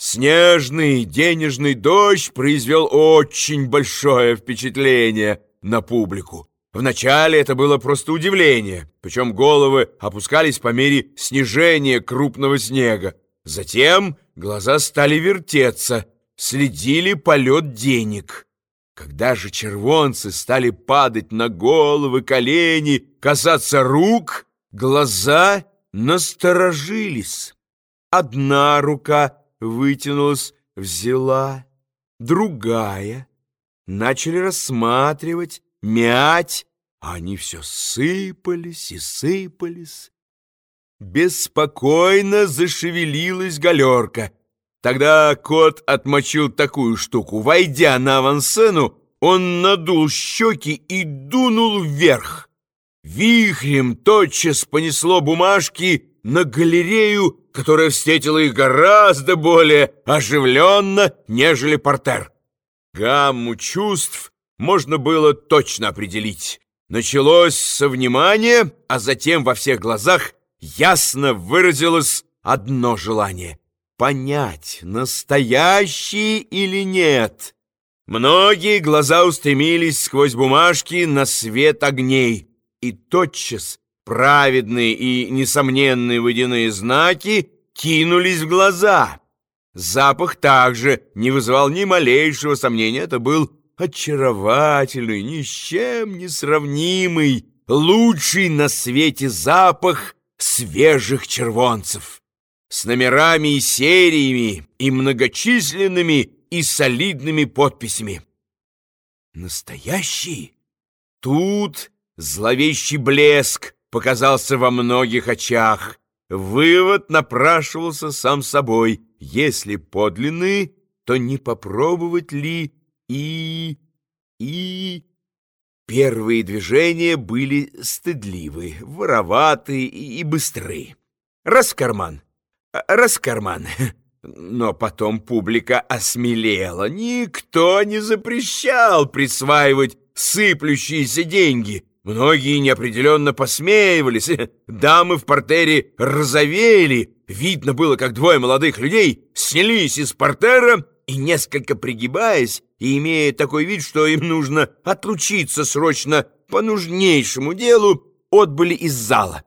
Снежный денежный дождь произвел очень большое впечатление на публику. Вначале это было просто удивление, причем головы опускались по мере снижения крупного снега. Затем глаза стали вертеться, следили полет денег. Когда же червонцы стали падать на головы, колени, касаться рук, глаза насторожились. Одна рука вытянулась, взяла, другая. Начали рассматривать, мять, а они все сыпались и сыпались. Беспокойно зашевелилась галерка. Тогда кот отмочил такую штуку. Войдя на авансцену, он надул щеки и дунул вверх. Вихрем тотчас понесло бумажки на галерею, которая встретила их гораздо более оживленно, нежели портер. Гамму чувств можно было точно определить. Началось со внимания, а затем во всех глазах ясно выразилось одно желание — понять, настоящий или нет. Многие глаза устремились сквозь бумажки на свет огней, и тотчас праведные и несомненные водяные знаки кинулись в глаза. Запах также не вызывал ни малейшего сомнения, это был очаровательный, ни с чем не сравнимый, лучший на свете запах свежих червонцев, с номерами и сериями, и многочисленными и солидными подписями. Настоящий? Тут зловещий блеск показался во многих очах. Вывод напрашивался сам собой. Если подлинные, то не попробовать ли и... и... Первые движения были стыдливы, вороваты и быстры. Раз в карман, раз в карман. Но потом публика осмелела. Никто не запрещал присваивать сыплющиеся деньги. Многие неопределенно посмеивались. Дамы в портере розовели. Видно было, как двое молодых людей снялись из портера и, несколько пригибаясь, и имея такой вид, что им нужно отлучиться срочно по нужнейшему делу, отбыли из зала.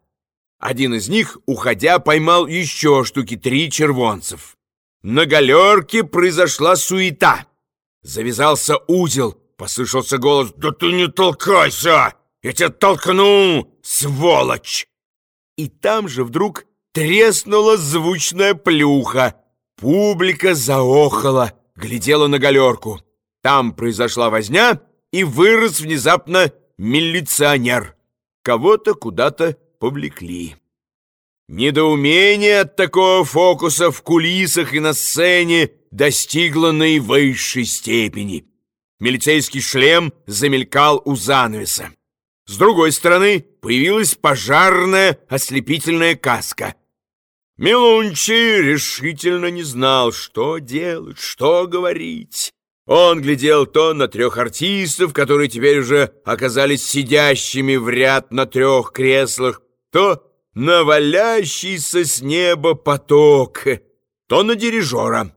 Один из них, уходя, поймал еще штуки три червонцев. На галерке произошла суета. Завязался узел, послышался голос «Да ты не толкайся! Я тебя толкну, сволочь!» И там же вдруг треснула звучная плюха. Публика заохала, глядела на галерку. Там произошла возня, и вырос внезапно милиционер. Кого-то куда-то повлекли. Недоумение от такого фокуса в кулисах и на сцене достигло наивысшей степени. Милицейский шлем замелькал у занавеса. С другой стороны появилась пожарная ослепительная каска — Милунчи решительно не знал, что делать, что говорить. Он глядел то на трех артистов, которые теперь уже оказались сидящими в ряд на трех креслах, то на валящийся с неба поток, то на дирижера.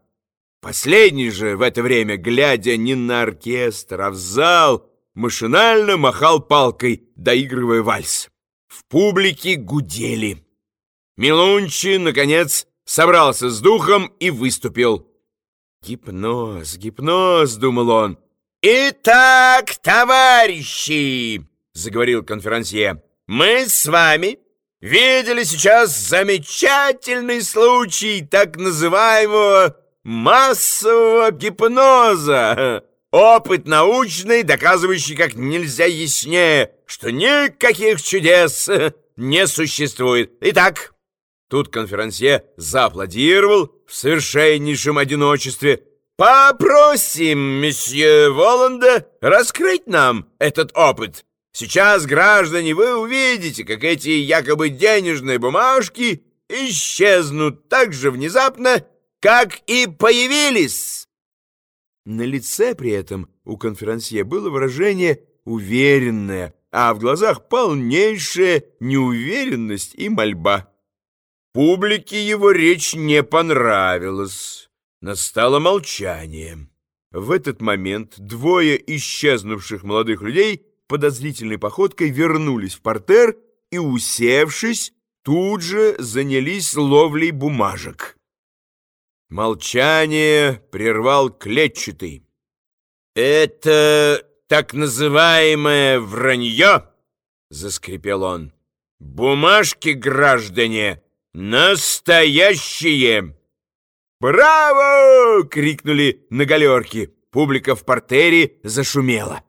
Последний же в это время, глядя не на оркестр, а в зал, машинально махал палкой, доигрывая вальс. В публике гудели. Милунчи, наконец, собрался с духом и выступил. «Гипноз, гипноз», — думал он. «Итак, товарищи», — заговорил конферансье, — «мы с вами видели сейчас замечательный случай так называемого массового гипноза». Опыт научный, доказывающий как нельзя яснее, что никаких чудес не существует. Итак, Тут конферансье зааплодировал в совершеннейшем одиночестве. «Попросим месье Воланда раскрыть нам этот опыт. Сейчас, граждане, вы увидите, как эти якобы денежные бумажки исчезнут так же внезапно, как и появились». На лице при этом у конферансье было выражение уверенное, а в глазах полнейшая неуверенность и мольба. Публике его речь не понравилась. Настало молчание. В этот момент двое исчезнувших молодых людей подозрительной походкой вернулись в портер и, усевшись, тут же занялись ловлей бумажек. Молчание прервал клетчатый. «Это так называемое вранье!» — заскрипел он. «Бумажки, граждане, настоящие!» «Браво!» — крикнули на галерке. Публика в портере зашумела.